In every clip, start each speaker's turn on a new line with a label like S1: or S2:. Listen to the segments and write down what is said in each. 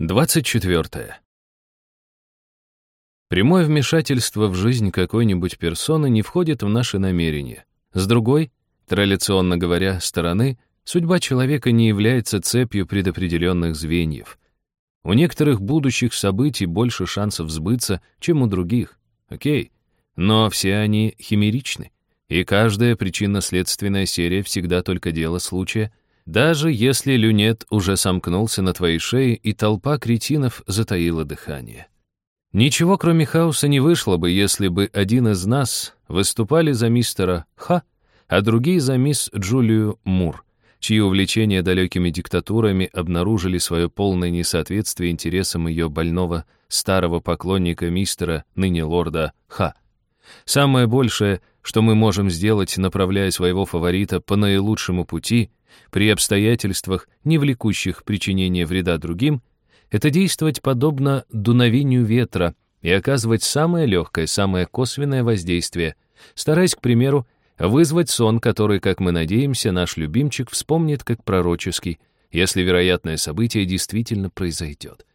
S1: 24. Прямое вмешательство в жизнь какой-нибудь персоны не входит в наши намерения. С другой, традиционно говоря, стороны, судьба человека не является цепью предопределенных звеньев. У некоторых будущих событий больше шансов сбыться, чем у других. Окей, но все они химеричны, и каждая причинно-следственная серия всегда только дело случая — даже если люнет уже сомкнулся на твоей шее, и толпа кретинов затаила дыхание. Ничего, кроме хаоса, не вышло бы, если бы один из нас выступали за мистера Ха, а другие за мисс Джулию Мур, чьи увлечения далекими диктатурами обнаружили свое полное несоответствие интересам ее больного старого поклонника мистера, ныне лорда Ха. Самое большее, что мы можем сделать, направляя своего фаворита по наилучшему пути, при обстоятельствах, не влекущих причинения вреда другим, это действовать подобно дуновению ветра и оказывать самое легкое, самое косвенное воздействие, стараясь, к примеру, вызвать сон, который, как мы надеемся, наш любимчик вспомнит как пророческий, если вероятное событие действительно произойдет.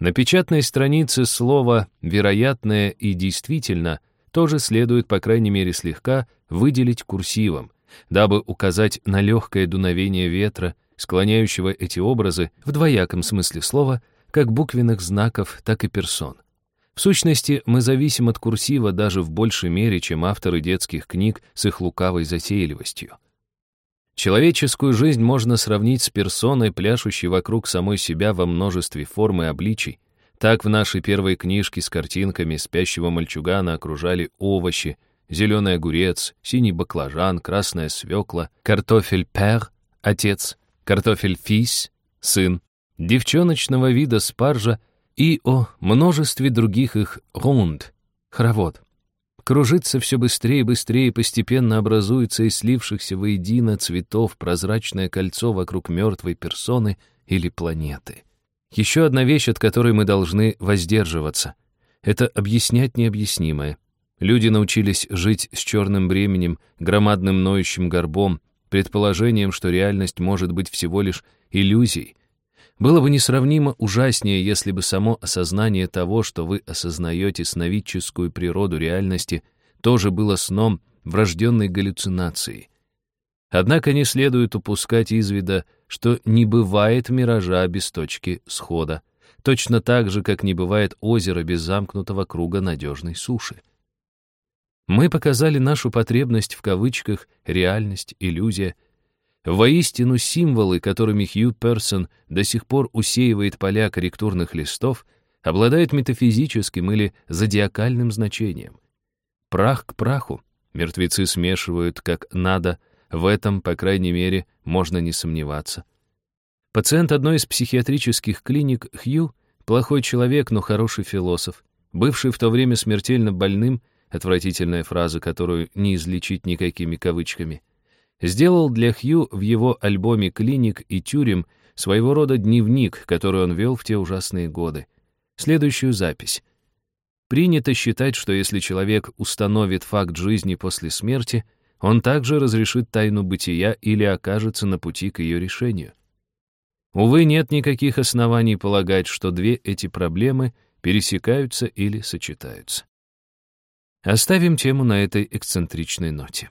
S1: На печатной странице слово «вероятное» и «действительно» тоже следует, по крайней мере слегка, выделить курсивом, дабы указать на легкое дуновение ветра, склоняющего эти образы в двояком смысле слова, как буквенных знаков, так и персон. В сущности, мы зависим от курсива даже в большей мере, чем авторы детских книг с их лукавой затейливостью. Человеческую жизнь можно сравнить с персоной, пляшущей вокруг самой себя во множестве форм и обличий. Так в нашей первой книжке с картинками спящего мальчугана окружали овощи, зеленый огурец, синий баклажан, красная свекла, картофель пер, отец, картофель фись, сын, девчоночного вида спаржа и о множестве других их рунд, хоровод. Кружится все быстрее и быстрее, постепенно образуется из слившихся воедино цветов прозрачное кольцо вокруг мертвой персоны или планеты. Еще одна вещь, от которой мы должны воздерживаться — это объяснять необъяснимое — Люди научились жить с черным бременем, громадным ноющим горбом, предположением, что реальность может быть всего лишь иллюзией. Было бы несравнимо ужаснее, если бы само осознание того, что вы осознаете сновидческую природу реальности, тоже было сном, врожденной галлюцинацией. Однако не следует упускать из вида, что не бывает миража без точки схода, точно так же, как не бывает озера без замкнутого круга надежной суши. Мы показали нашу потребность в кавычках «реальность», «иллюзия». Воистину символы, которыми Хью Персон до сих пор усеивает поля корректурных листов, обладают метафизическим или зодиакальным значением. Прах к праху мертвецы смешивают как надо, в этом, по крайней мере, можно не сомневаться. Пациент одной из психиатрических клиник Хью — плохой человек, но хороший философ, бывший в то время смертельно больным — отвратительная фраза, которую не излечить никакими кавычками, сделал для Хью в его альбоме «Клиник и тюрем» своего рода дневник, который он вел в те ужасные годы. Следующую запись. Принято считать, что если человек установит факт жизни после смерти, он также разрешит тайну бытия или окажется на пути к ее решению. Увы, нет никаких оснований полагать, что две эти проблемы пересекаются или сочетаются. Оставим тему на этой эксцентричной ноте.